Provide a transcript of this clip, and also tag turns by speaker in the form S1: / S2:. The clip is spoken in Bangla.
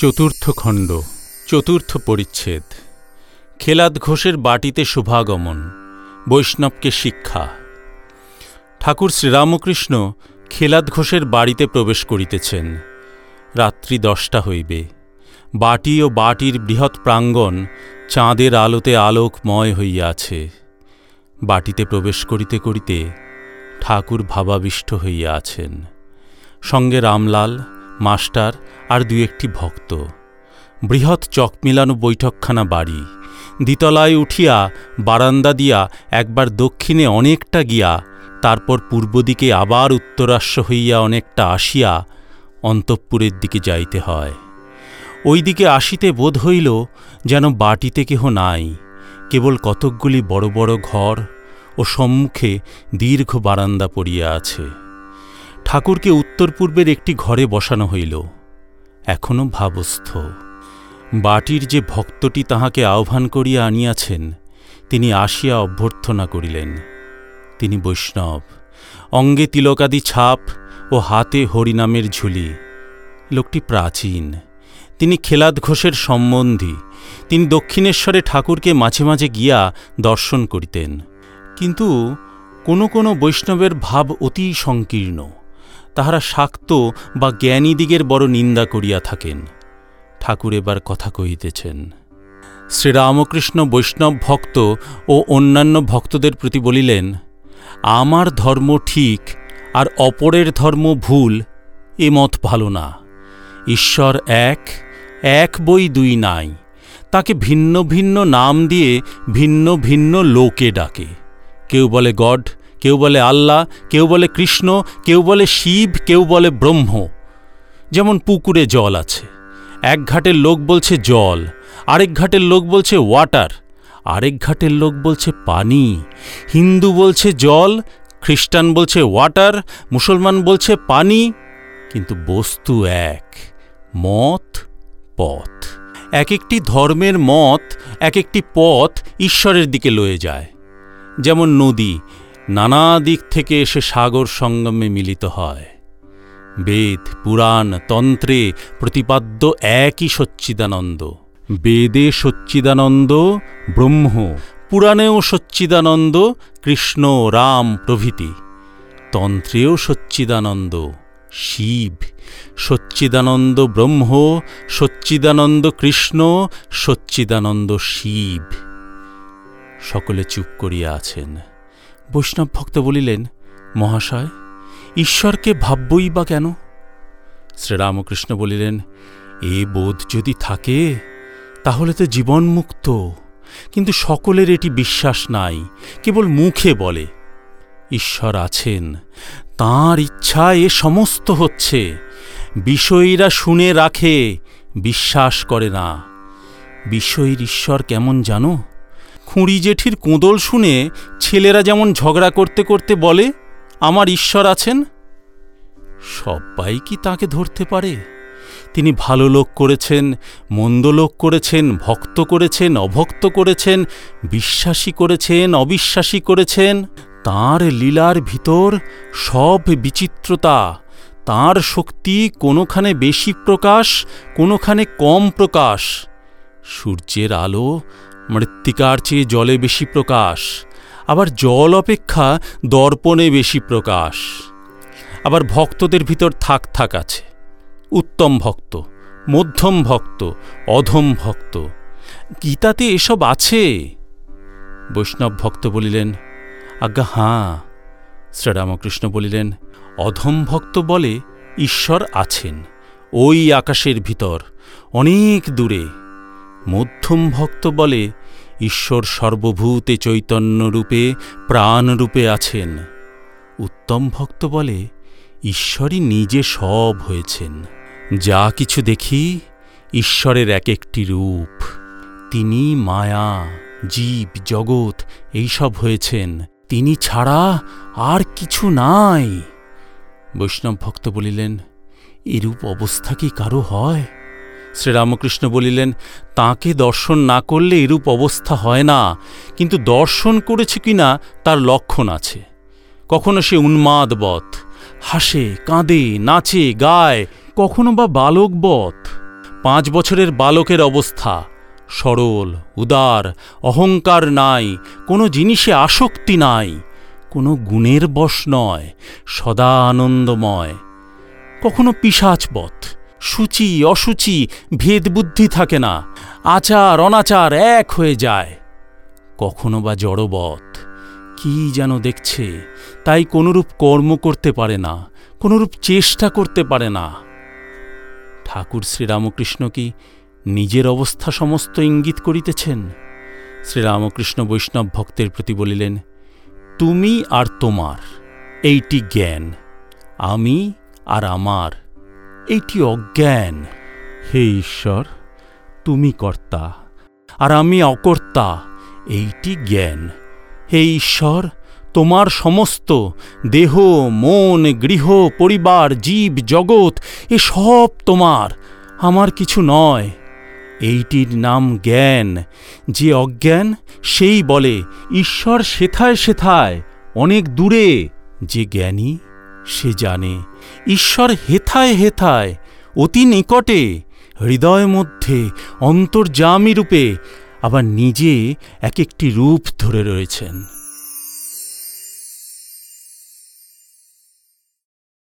S1: চতুর্থ খণ্ড, চতুর্থ পরিচ্ছেদ। খেলাদ ঘোষের বাটিতে শুভাগমন, বৈষ্ণবকে শিক্ষা। ঠাকুর শ্রীরামকৃষ্ণ খেলাদ ঘোষের বাড়িতে প্রবেশ করিতেছেন। রাত্রি দশটা হইবে। বাটি ও বাটির বৃহৎ প্রাঙ্গণ চাঁদের আলোতে আলোকময় হইয়াছে বাটিতে প্রবেশ করিতে করিতে ঠাকুর ভাবাবিষ্ট হইয়া আছেন। সঙ্গে রামলাল মাস্টার আর দু একটি ভক্ত। বৃহৎ চক মিলানো বৈঠকখানা বাড়ি। দ্বিতলায় উঠিয়া বারান্দা দিয়া একবার দক্ষিণে অনেকটা গিয়া, তারপর পূর্ব দিকে আবার উত্তরাশ্ব হইয়া অনেকটা আসিয়া অন্তঃপুরের দিকে যাইতে হয়। ওই দিকে আসিতে বোধ হইল যেন বাটিতে কেহ নাই, কেবল কতকগুলি বড় বড় ঘর ও সম্মুখে দীর্ঘ বারান্দা পড়িয়া আছে। ঠাকুরকে উত্তর পূর্বের একটি ঘরে বসানো হইল। এখনও ভাবস্থ। বাটির যে ভক্তটি তাহাকে আহ্বান করিয়া আনিয়াছেন, তিনি আসিয়া অভ্যর্থনা করিলেন। তিনি বৈষ্ণব। অঙ্গে তিলকাদি ছাপ ও হাতে হরিনামের ঝুলি। লোকটি প্রাচীন। তিনি খেলাদ ঘোষের সম্বন্ধী। তিনি দক্ষিণেশ্বরে ঠাকুরকে মাঝে মাঝে গিয়া দর্শন করিতেন। কিন্তু কোনো কোনো বৈষ্ণবের ভাব অতি সংকীর্ণ। তাহারা শাক্ত বা জ্ঞানীদিগের বড় নিন্দা করিয়া থাকেন। ঠাকুর এবার কথা কহিতেছেন, শ্রীরামকৃষ্ণ বৈষ্ণব ভক্ত ও অন্যান্য ভক্তদের প্রতি বলিলেন, আমার ধর্ম ঠিক আর অপরের ধর্ম ভুল, এ মত ভালো না। ঈশ্বর এক এক বই দুই নাই। তাকে ভিন্ন ভিন্ন নাম দিয়ে ভিন্ন ভিন্ন লোকে ডাকে। কেউ বলে, গড কেউ বলে আল্লাহ, কেউ বলে কৃষ্ণ, কেউ বলে শিব, কেউ বলে ব্রহ্ম। যেমন পুকুরে জল আছে। এক ঘাটের লোক বলছে জল, আরেক ঘাটের লোক বলছে ওয়াটার, আরেক ঘাটের লোক বলছে পানি। হিন্দু বলছে জল, খ্রিস্টান বলছে ওয়াটার, মুসলমান বলছে পানি, কিন্তু বস্তু এক, মত, পথ। এক একটি ধর্মের মত এক একটি পথ ঈশ্বরের দিকে লয়ে যায়। যেমন নদী নানা দিক থেকে এসে সাগর সঙ্গমে মিলিত হয়। বেদ, পুরাণ, তন্ত্রে প্রতিপাদ্য একই সচ্চিদানন্দ। বেদে সচ্চিদানন্দ ব্রহ্ম, পুরাণেও সচ্চিদানন্দ কৃষ্ণ, রাম প্রভৃতি। তন্ত্রেও সচ্চিদানন্দ শিব, সচ্চিদানন্দ ব্রহ্ম, সচ্চিদানন্দ কৃষ্ণ, সচ্চিদানন্দ শিব। সকলে চুপ করিয়া আছেন। বৈষ্ণব ভক্ত বলিলেন, মহাশয়, ঈশ্বরকে ভাববই বা কেন? শ্রীরামকৃষ্ণ বলিলেন, এ বোধ যদি থাকে, তাহলে তো জীবন মুক্ত কিন্তু সকলের এটি বিশ্বাস নাই, কেবল মুখে বলে। ঈশ্বর আছেন, তাঁর ইচ্ছা এ সমস্ত হচ্ছে। বিষয়ীরা শুনে রাখে, বিশ্বাস করে না। বিষয়ীর ঈশ্বর কেমন জানো? খুঁড়ি জেঠির কোঁদল শুনে ছেলেরা যেমন ঝগড়া করতে করতে বলে, আমার ঈশ্বর আছেন? সবাই কি তাকে ধরতে পারে? তিনি ভালো লোক করেছেন, মন্দ লোক করেছেন, ভক্ত করেছেন, অভক্ত করেছেন, বিশ্বাসী করেছেন, অবিশ্বাসী করেছেন। তাঁর লীলার ভিতর সব বিচিত্রতা, তাঁর শক্তি কোনোখানে বেশি প্রকাশ, কোনোখানে কম প্রকাশ। সূর্যের আলো মৃত্তিকার চেয়ে জলে বেশি প্রকাশ, আবার জল অপেক্ষা দর্পণে বেশি প্রকাশ। আবার ভক্তদের ভিতর থাক থাক আছে, উত্তম ভক্ত, মধ্যম ভক্ত, অধম ভক্ত। গীতাতে এসব আছে? বৈষ্ণব ভক্ত বলিলেন, আজ্ঞা হাঁ। শ্রীরামকৃষ্ণ বলিলেন, অধম ভক্ত বলে ঈশ্বর আছেন, ওই আকাশের ভিতর, অনেক দূরে। মধ্যম ভক্ত বলে, ঈশ্বর সর্বভূতে চৈতন্যরূপে প্রাণরূপে আছেন। উত্তম ভক্ত বলে, ঈশ্বরই নিজে সব হয়েছেন। যা কিছু দেখি, ঈশ্বরের এক একটি রূপ। তিনি মায়া, জীব, জগৎ, এইসব হয়েছেন। তিনি ছাড়া আর কিছু নাই। বৈষ্ণব ভক্ত বলিলেন, এরূপ অবস্থা কি কারও হয়? শ্রীরামকৃষ্ণ বলিলেন, তাকে দর্শন না করলে এরূপ অবস্থা হয় না, কিন্তু দর্শন করেছে কিনা তার লক্ষণ আছে। কখনো সে উন্মাদবৎ হাসে, কাঁদে, নাচে, গায়, কখনো বা বালকবৎ পাঁচ বছরের বালকের অবস্থা, সরল, উদার, অহংকার নাই, কোনো জিনিসে আসক্তি নাই, কোনো গুণের বশ নয়, সদা আনন্দময়। কখনো পিসাচপথ সূচি অসুচি ভেদবুদ্ধি থাকে না। আচার অনাচার এক হয়ে যায়। কখনো বা জড়বৎ, কি যেন দেখছে, তাই কোনরূপ কর্ম করতে পারে না, কোনরূপ চেষ্টা করতে পারে না। ঠাকুর শ্রীরামকৃষ্ণ কি নিজের অবস্থা সমস্ত ইঙ্গিত করিতেছেন? শ্রীরামকৃষ্ণ বৈষ্ণব ভক্তের প্রতি বলিলেন, তুমি আর তোমার, এইটি জ্ঞান, আমি আর আমার এইটি অজ্ঞান। হে ঈশ্বর, তুমি কর্তা, আর আমি অকর্তা, এইটি জ্ঞান। হে ঈশ্বর, তোমার সমস্ত দেহ, মন, গৃহ, পরিবার, জীব, জগৎ, এ সব তোমার, আমার কিছু নয়। এইটির নাম জ্ঞান। যে অজ্ঞান, সেই বলে, ঈশ্বর সেথায় সেথায়, অনেক দূরে, যে জ্ঞানী সে জানে। ঈশ্বর হেথায় হেথায়, অতি নিকটে, হৃদয় মধ্যে, অন্তর্যামী রূপে, আবার নিজে এক একটি রূপ ধরে রয়েছেন।